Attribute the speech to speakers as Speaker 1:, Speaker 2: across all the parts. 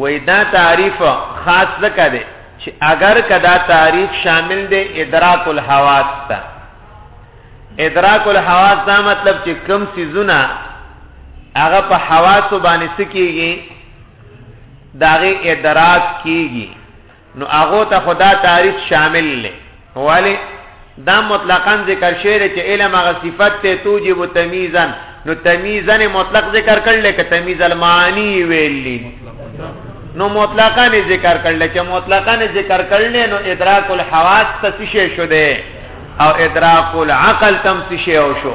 Speaker 1: وې دا تعریف خاص ځکه دی چې اگر کدا تعریف شامل دی ادراک الحواس ته ادراک الحواس دا مطلب چې کم سيزونه هغه په حواس باندې سکیږي داغه ادراک کیږي نو هغه ته خدا تعریف شامل لې ولی دا مطلقاً ذکر شوی دی چې علم هغه صفت ته توجب تمیزا نو تمیزا نه مطلق ذکر کړل کې تمیز المعانی ویلی نو مطلقاً ذکر کړل چې مطلقاً ذکر کړل نو ادراک الحواس ته څه شو دی او ادراک العقل تم څه شو شو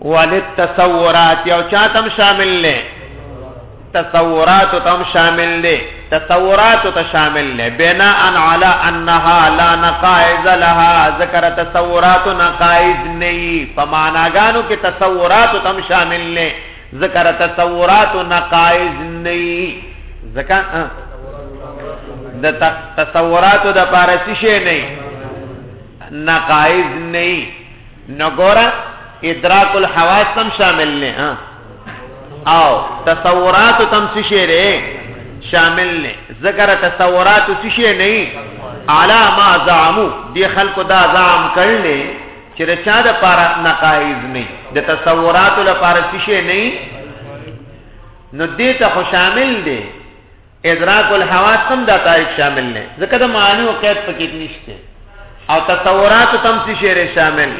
Speaker 1: وللتصورات یو چا تم شامل لې تصورات تم شامل لې تصورات ته شامل لې بنا ان علی انها لا نقائز لها ذکر تصورات نقائز نه په معناګانو کې تصورات تم شامل لې ذکر تصورات نقائز نه ذکر د تصورات د پارسی شي نه نقائز نه نو ګوره ادراک الحواس تم شامل نه ها او تصورات تم څه شی دی شامل نه ذکر تصورات څه شی نه علا ما زعمو دی خلکو دا زعم کړل چې د چا د پاره نقایز نه د تصورات لپاره څه شی نه نو دې ته خو شامل دی ادراک الحواس هم دا تعریف شامل نه ځکه د معنی او قید پکې نشته او تصورات تم څه شعر شامل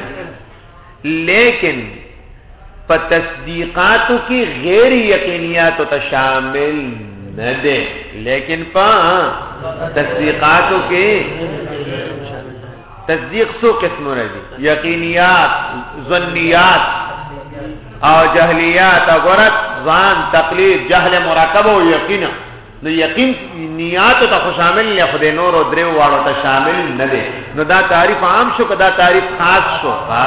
Speaker 1: لیکن په تصدیقاتو کې غیر یقینیات ته شامل نه دي لیکن په تصدیقاتو کې تصدیق سو قسمونه دي یقینیات ظنیات او جهلیات غرت ځان تقلید جهل مرکب او یقین نو یقین نیات ته خو شامل نه خو د نور او درو واړو ته شامل نه دي نو دا تعریف عام شو کدا تعریف خاص شو ها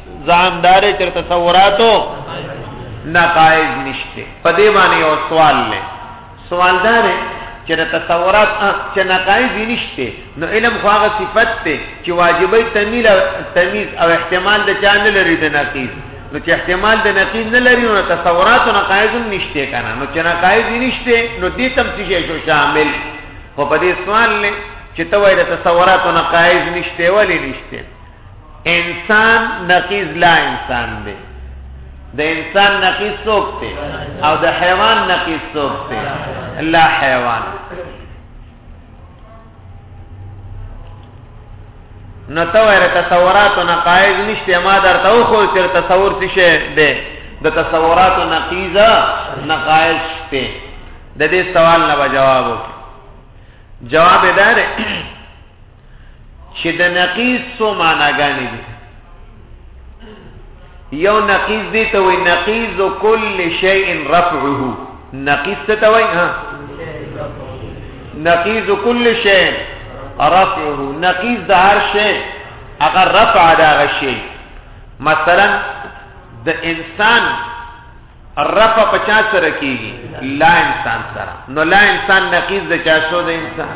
Speaker 1: ځان دارې چې تصوراتو نقایز نشته په دې باندې یو سوال لې سوال دارې چې تصورات چې نقایز نشته نو علم خو هغه صفت ته چې واجبې تمیل تمیز او احتمال د چا نه لري د نقیز نو چې احتمال د نقیز نه لري نو تصورات او نقایز هم نشته کنه نو چې نقایز نشته نو دې تم څه شو شامل خو په دې سوال لې چې ته وایې تصورات او نقایز نشته ولې نشته انسان نقیز لا انسان دی د انسان نقیز څوک دی او د حیوان نقیز څوک دی لا حیوان نو ته وره تصورات او نقایز نشته ما درته او خو تر تصور څه شه دی د تصورات او نقیزه نقایز شته د دې سوال نه جواب جواب دار چې د نقیض څو معناګانې دي یو نقیض دی ته وي نقیض کل شیء رفعه نقیض څه ته وایي ها نقیض کل شیء رفعه نقیض د هر شی هغه رفع دا غشي مثلا د انسان رفع پچا سره کیږي لا انسان سره نو لا انسان نقیض د چا شو د انسان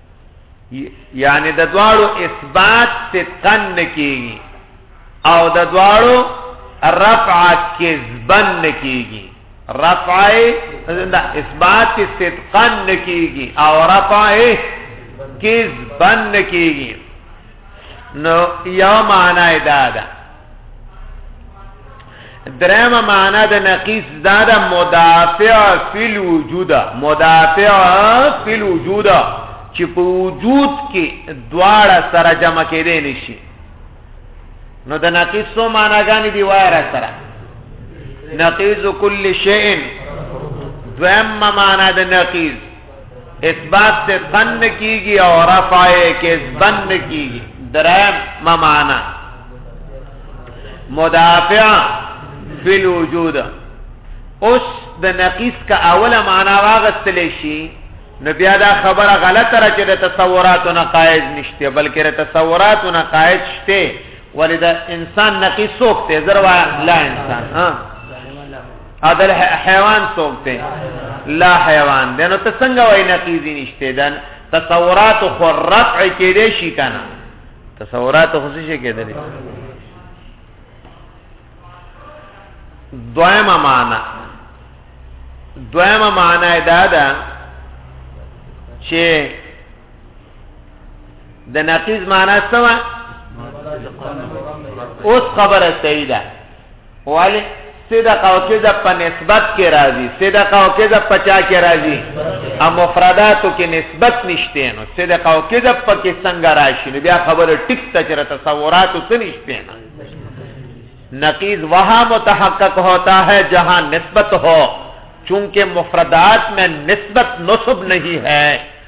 Speaker 1: یعنی د دواړو اثبات صدقن نکیږي او د دواړو رفع کذبن نکیږي رفع د اثبات صدقن نکیږي او رفع کذبن نکیږي نو یو معنی دا ده درم معنا د نقیص دا د مدافع فی الوجود مدافع فی الوجود چې په وجود کې دواړه سره جمع کېدې نشي نو د نقیص سو معنا غانې دی وایره سره نقیز کل شیء دویم معنا د نقیز اثبات سے بند کی گی اور رفع کے بند کی گی درائم ممانا مدافع فی الوجود اوس د نقیس کا اوله معنا واغستل شي نو بیا دا خبره غلطه را چې د تصوراتو نه قائد نشته بلکې د تصوراتو نه قائد شته ولې دا انسان نقیس څوک دی زروا لا انسان ها او د حیوان څوک دی لا حیوان دی نو ته څنګه وای نقیض نشته دن تصورات خو رفع کېدې شي کنه تصورات خو څه شي کېدې دویمه معنا دویمه معنا دا ده چې د نقیز معنا څه و اوس خبره صحیح ده ولی صدق او کذب په نسبت کې راځي صدق او کذب په چا کې راځي او مفرداتو کې نسبت نشته نو صدق او کذب په کې څنګه راشي نو بیا خبره ټیک ته چر تصوراتو څه نشته نه نقیز وہاں متحقق ہوتا ہے جہاں نسبت ہو چونکہ مفردات میں نسبت نصب نہیں ہے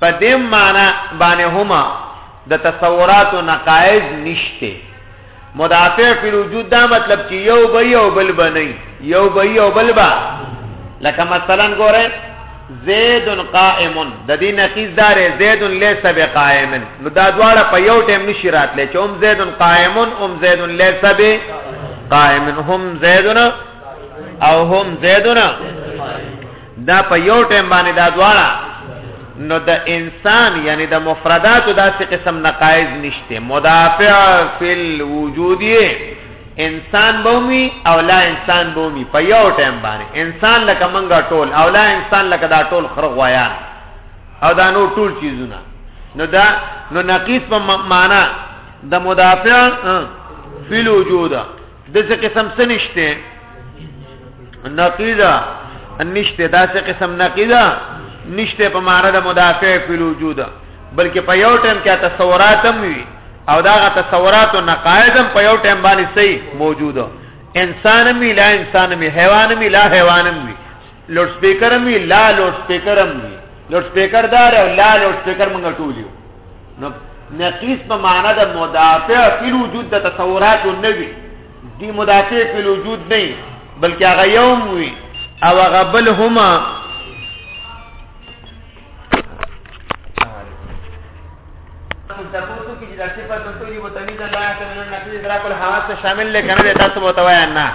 Speaker 1: په دې معنی باندې هما د تصورات او نقایض نشته مدافع فی الوجود دا مطلب چې یو به یو بل به نه یو به یو بل به لکه مثلا ګوره زید قائم د دې نقیز دار زید لیس بقائم نو دا دواړه په یو ټیم نشی راتلی چې هم زید قائم هم زید لیس بقائم هم زیدنا او هم زیدنا دا په یو ټیم باندې دا دواړه نو د انسان یعنی د مفردات داسې قسم نقایز نشته مدافع فی الوجود انسان بومي او لا انسان بومي په یو ټیم باندې انسان لکه منګه ټول او لا انسان لکه دا ټول خرغوایا او دا نو ټول چیزونه نو دا نو نقیص په معنا د مدافع فی الوجود دسه قسم څه نشته نقیدا نشته داسه قسم نقیدا نشته په معنا د مدافع په وجود بلکې په یو ټیم کې تصورات هم وي او دا غ تصورات او نقایض هم په یو ټیم باندې صحیح موجوده انسان می لا انسان می حیوان می لا حیوان می لوډ سپیکر هم وی لا لوډ سپیکر هم وی لوډ سپیکر دار او لا لوډ سپیکر موږ ټول یو نو نقیص په معنا د مدافع فی وجود د تصورات او نوی دی مدافع فی وجود نه بلکې هغه یوم وی او هغه بل هما تاسو کې د صفات د ټولي متنیزه لا ته نن نقیص درا کول حواس شامل لکنه تاسو متوایا نه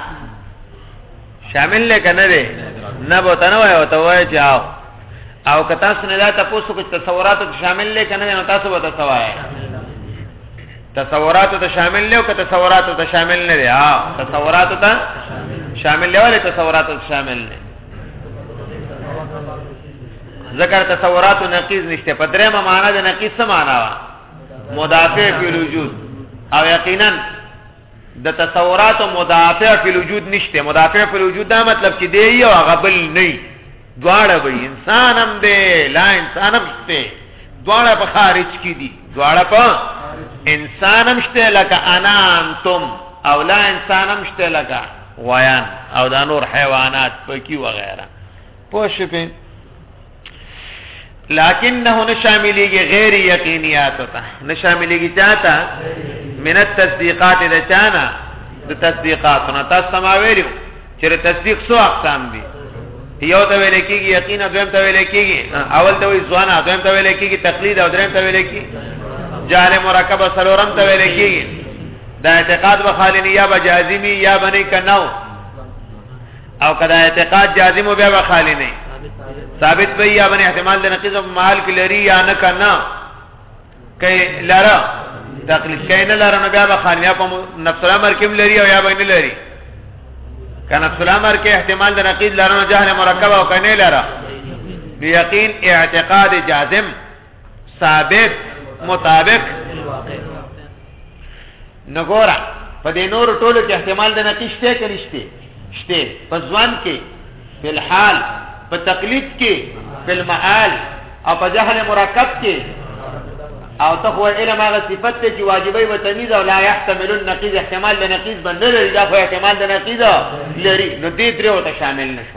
Speaker 1: شامل لې کنه دی نه به تنه وای او ته وای چې او او که تاسو نه دا تاسو کو تصورات ته شامل لې کنه نو تاسو به تاسو وای تصورات ته شامل لې او که تصورات ته شامل نه دی ها تصورات ته شامل لې ولې تصورات ته شامل نه ذکر تصورات نقیز نشته په درې ما معنا د نقیز څه معنا وا مدافع فی الوجود او یقینا د تصورات او مدافع فی الوجود نشته مدافع فی الوجود دا مطلب چې دی یو غبل نه دواړه به انسان هم دی لا انسان هم شته دواړه په خارج کې دي دواړه په انسان هم شته لکه انا انتم او لا انسان هم شته لکه ویان او دا نور حیوانات پکی وغیرہ پوه شئ لكنه نشامليږي غیر یقینیات ته نشامليږي چاته من التصديقات د چانا د تصديقات نه تاسو ما ویلو چې تصدیق څو اقسام دي یو ته ویل کېږي یقین او دویم ته ویل کېږي اول ته وی ځوان او دویم ته ویل کېږي تقلید او دریم ته ویل کېږي جهل مرکب او سلورم ته ویل کېږي دا اعتقاد به خالنی یا به جازمی یا بنی کناو او کدا اعتقاد جازم و بیا خالی نه ثابت وي یا باندې احتمال د نقیض په محل کې لري یا نه کنه کای لاره تقلید کای نه لاره نو بیا به خالی یا په نفس الامر کې لري او یا باندې لري کنه نفس الامر کې احتمال د نقیض لاره نه جهل مرکب او کنه لاره یقین اعتقاد جازم ثابت مطابق نګورا په دې نور ټولو کې احتمال د نقشته کې نشته شته په ځوان کې په الحال په تقلید کې په المعال او په جهل مرکب کې او ته خو علم هغه صفت ته چې واجبې و تمیز او لا يحتمل النقيض احتمال د نقيض باندې لري دا خو احتمال د نقيض لري نو دې درې وته شامل نشو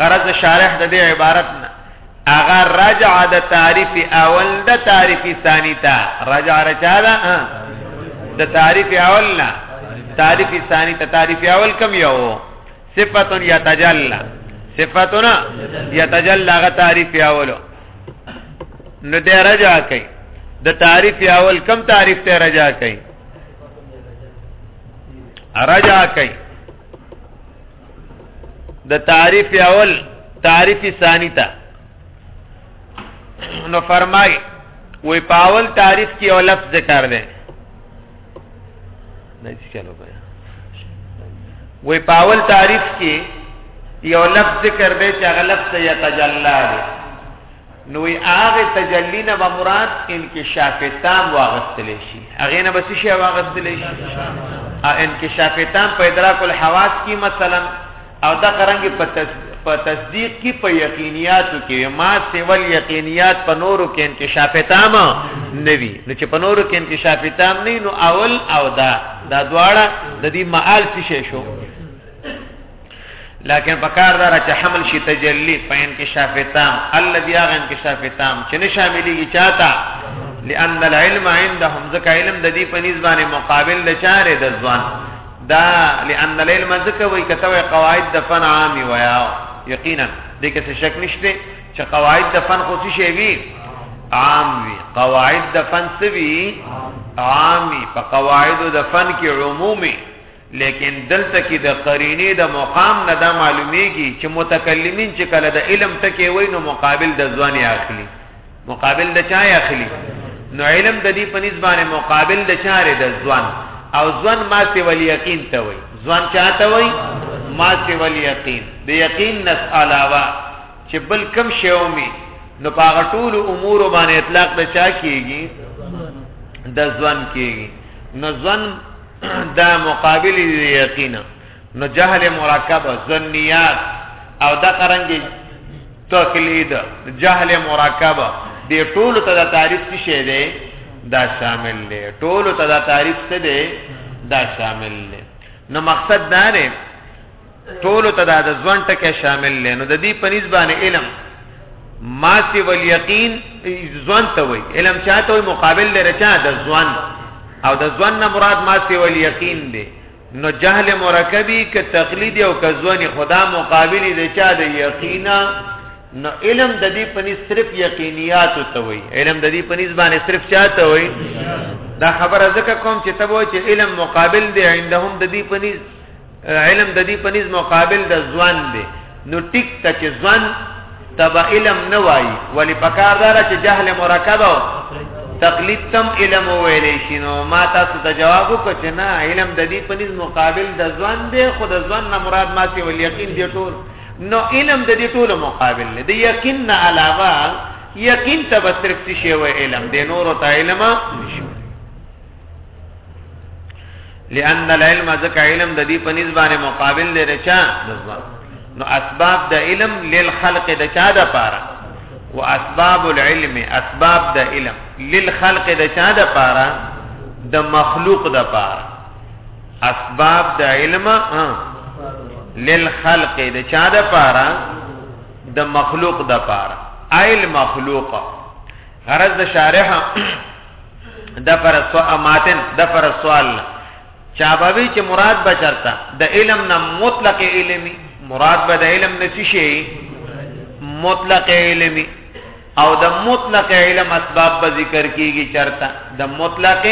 Speaker 1: غرض شارح د دې عبارت نه اغه رجع د تعریف اول د تعریف ثانی ته رجع رجع ده د تعریف اول نه تعریف ثانی ته تعریف اول کم یو صفت یتجلى صفتنا یتجلى غ تعریف اول نو د رجع کوي د تعریف اول کم تعریف ته رجع کوي رجع کوي د تعریف اول تعریف ثانی ته نو فرمای وی پاول تعریف کې او لفظ ذکر دی نه چې چلو بیا وی پاول تعریف کې یو لفظ ذکر دی چې هغه لفظ یتجلا دی نو وي هغه تجلی نه به مراد انکشاف تام واغستلی شي هغه نه به څه شي واغستلی شي او انکشاف تام په ادراک الحواس کې مثلا او دا قرنګ په تصدیق کې په یقینیاتو کې ما سیول یقینیات په نورو کې انکشاف تام نه وي نو چې په نورو کې انکشاف تام نه نو اول او دا دا دواړه د دې معال څه شو لكن پکار دارا چه حمل شي تجلی په انکشاف تام الذي هغه انکشاف تام چې نه شاملېږي چاته لأن العلم عندهم ځکه علم د دې په نسبانه مقابل د چاره د ځوان دا لأن العلم ځکه وایي کته وایي قواعد د فن عامي ویا یقینا دې کې څه شک نشته چې قواعد د فن خو څه شي وي عام وي قواعد د فن څه وي عامي په قواعد د فن کې عمومي لیکن دلته کې د قرینې د مقام نه دا معلومیږي چې متکلمین چې کله د علم ټکی وای نو مقابل د ځوان اخلي مقابل د چا اخلي نو علم د دې په نسبت مقابل د چاره د ځوان او ځوان ما سی ول یقین ته وای ځوان چاته وای ما سی ول یقین د یقین نس علاوه چې بل کم شومي نو پاغه ټول امور باندې اطلاق د چا کیږي د ځوان کیږي نو ځوان دا مقابل دی یقینا نو جهل مرکب ظنیات او دا قرنګ تقلید جهل مرکب دی ټول ته دا تعریف څه شی دی دا شامل دی ټول ته دا تعریف څه دی دا شامل دی نو مقصد دا نه ټول ته دا د ځوان ټکی شامل لې نو د دې په نسبانه علم ما سی ول یقین ځوان ته وای علم چاته وای مقابل لري چا د ځوان او د ځوان نه مراد ما سی ول یقین دی نو جهل مرکبی ک تقلید او ک ځوان خدا مقابل دی چا د یقینا نو علم د دې پني صرف یقینیات ته وای علم د دې پني باندې صرف چاته وای دا خبره زکه کوم چې تبو چې علم مقابل دی عندهم د دې پني علم د دې پنځ مقابل د ځوان دی نو ټیک ته چې ځوان تبع علم نه وای ولی پکار دار چې جهل مرکب او تقلید تم علم ویلې شنو ما تاسو ته جواب وکړ چې نه علم د دې پنځ مقابل د ځوان دی خو د ځوان نه مراد ما چې ول یقین دی ټول نو علم د دې ټول مقابل دی د یقین نه علاوه یقین ته به صرف شی و علم دی نور ته علم نشو لأن العلم ذکا علم د دې په نسبانه مقابل دی رچا نو اسباب د علم للخلق د چا د پاره واسباب العلم اسباب د علم للخلق د چا د پاره د مخلوق د پاره اسباب د علم للخلق د چا د پاره د مخلوق د پاره ایل مخلوق غرض د شارح د پر سوال ماتن د پر سوال چابوي چې مراد بچرتا د علم نه مطلق علمي مراد به د علم نه څه شي مطلق علمي او د مطلق علم اسباب به ذکر کیږي چرتا د مطلق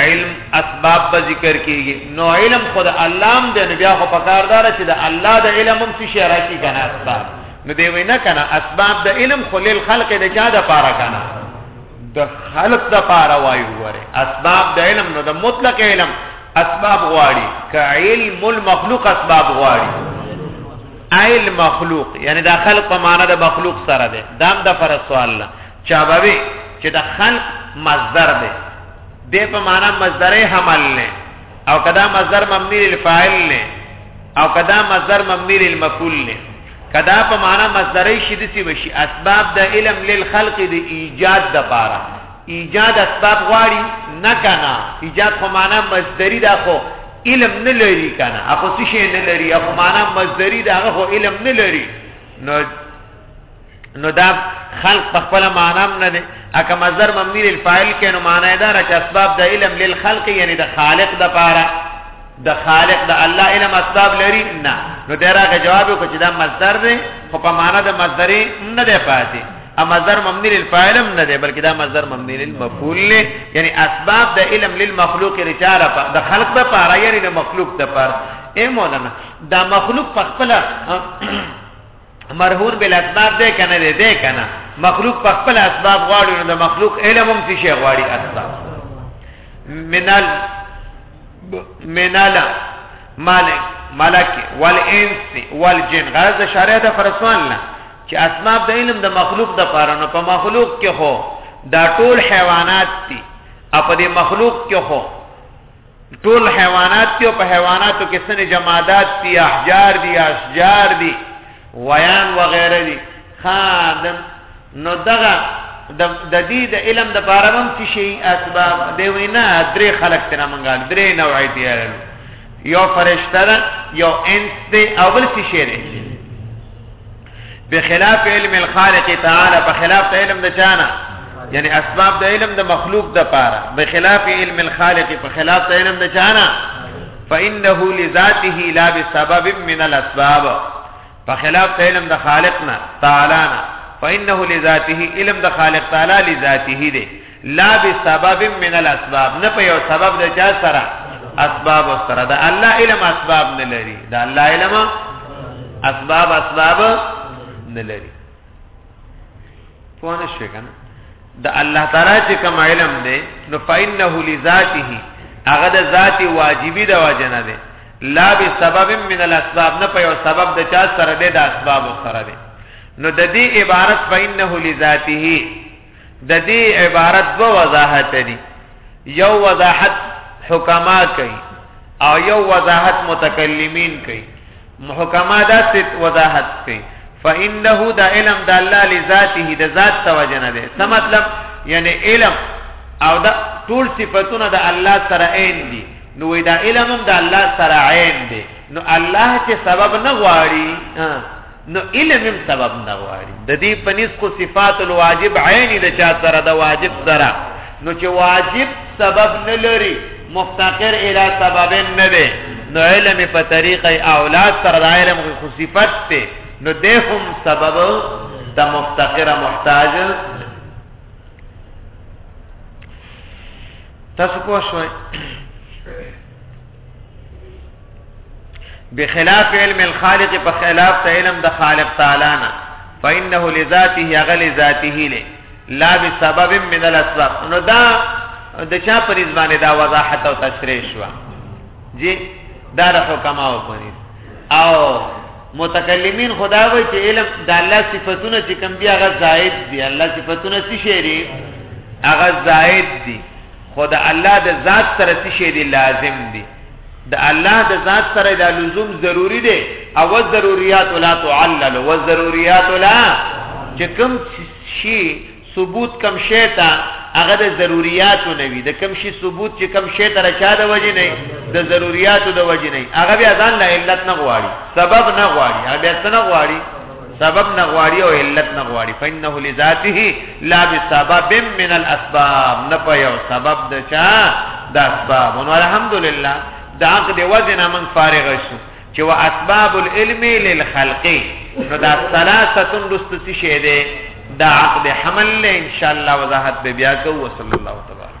Speaker 1: علم اسباب به ذکر کیږي نو علم خود الله هم د نبي خو پکاردار چې د الله د علم هم څه شي راشي کنه اسباب نو دی وی نه کنه اسباب د علم خو لیل خلق د چا د پاره کنه د خلق د پاره وایو وره اسباب د علم نو د مطلق علم اسباب غواړي ک علم المخلوق اسباب غواړي ایل مخلوق یعنی دا خلق په معنا د مخلوق سره ده دام د فر سوال نه چا به چې د خلق مصدر ده د په معنا مصدر حمل نه او کدا مصدر مبني للفاعل نه او کدا مصدر مبني للمفعول نه کدا په معنا مصدري شي دسی وشي اسباب د علم للخلق د ایجاد د پاره ایجاد اسباب غواړي نه کنه ایجاد خو معنا مصدري دا خو علم نه لري کنه اخو څه شي نه لري اخو معنا مصدري دا خو علم نه لري نو نو دا خلق په خپل معنی نه دي اکه مصدر مبني للفاعل کې نو معنی دا را چې اسباب د علم للخلق یعنی د خالق د پاره د خالق د الله علم اسباب لري نه نو دراغه جواب کو چې دا مصدر دی خو په معنی د مصدر نه دی پاتې ا مصدر مبني للفاعل نه دی بلکې دا مصدر مبني للمفعول له یعنی اسباب د علم للمخلوق رچاله د خلق د پاره یعنی د مخلوق د پاره اے مولانا دا مخلوق په خپل مرهون بل اسباب ده کنه ده ده کنه مخلوق په خپل اسباب غواړي نو د مخلوق علم هم څه شي غواړي اسباب منال منال مالک ملک والانس والجن غرض شارع د فرسوان نه چې اسباب د علم د مخلوق د پاره نو په مخلوق کې هو دا ټول حیوانات دي اپ دې مخلوق کې هو ټول حیوانات دی او په حیواناتو کې سن جمادات دی احجار دی اشجار دی ویان وغیره دی خادم نو دغه د دې د علم د پاره هم څه شي اسباب دی وینا درې خلق تر منګال درې نوعي دی یو فرشتہ یو انس دی اول څه شي بخلاف علم الخالق تعالی په خلاف د علم د چانه یعنی اسباب د علم د مخلوق د پاره بخلاف علم الخالق په خلاف د علم د چانه فانه لذاته لا بسبب من الاسباب په خلاف د علم د خالق نه تعالی نه فانه لذاته علم د خالق تعالی لذاته دی لا بسبب من الاسباب نه په یو سبب د چا سره اسباب سره دا الله علم اسباب نه لري دا الله علم اسباب اسباب نه لري پوه شئ کنه دا الله تعالی چې کوم علم دی نو فإنه لذاته هغه د ذات واجبي د واجنه دی لا بسبب من الاسباب نه په یو سبب د چا سره دی د اسباب سره دی نو د دې عبارت فإنه لذاته د دې عبارت دو وضاحت دي یو وضاحت حکما کوي او یو وضاحت متکلمین کوي حکما دا ست وضاحت کوي فانه دا علم د الله لذاته د ذات توجه نه ده څه مطلب یعنی علم او دا ټول صفاتونه د الله سره عین دي نو دا علم هم د الله سره عین دي نو الله چې سبب نه غواړي نو علم هم سبب نه غواړي د دې په نس خو صفات الواجب عین د چا سره د واجب سره نو چې واجب سبب نه لري مفتقر الی سبب نه دی نو علم په طریقه اولاد سره د علم خو صفت ته نو د هم سبب د مفتقر محتاج تاسو پوه شئ بخلاف علم الخالق په خلاف ته علم د خالق تعالی نه فانه لذاته غل ذاته له لا بسبب من الاسباب نو دا د چا پر ځمانه دا وضاحت او تشریح شو جی دا رخو کما او پني او متکلمین خدا وای چې علم د الله صفاتونه چې کم دی هغه زائد دی الله صفاتونه څه شری هغه زائد دی خو د الله د ذات سره څه شی دی لازم دی د الله د ذات سره د لزوم ضروری دی او ضروريات لا تعلل و ضروريات لا چې کوم شی ثبوت کم شی ته هغه د ضروريات نه وي د کم شی ثبوت چې کم شی ته راچا د وجه نه د ضروريات د وجه نه هغه بیا ځان له علت نه غواړي سبب نه غواړي هغه بیا څه نه غواړي سبب نه غواړي او علت نه غواړي فإنه لذاته لا بسبب من الاسباب نه په یو سبب د چا د اسباب نو الحمدلله د عقد وزن من فارغ شو چې وا اسباب العلم للخلق نو دا ثلاثه رست څه شه ده دا عقد حمل له ان شاء الله وضاحت به بیا کوو صلی الله تبارک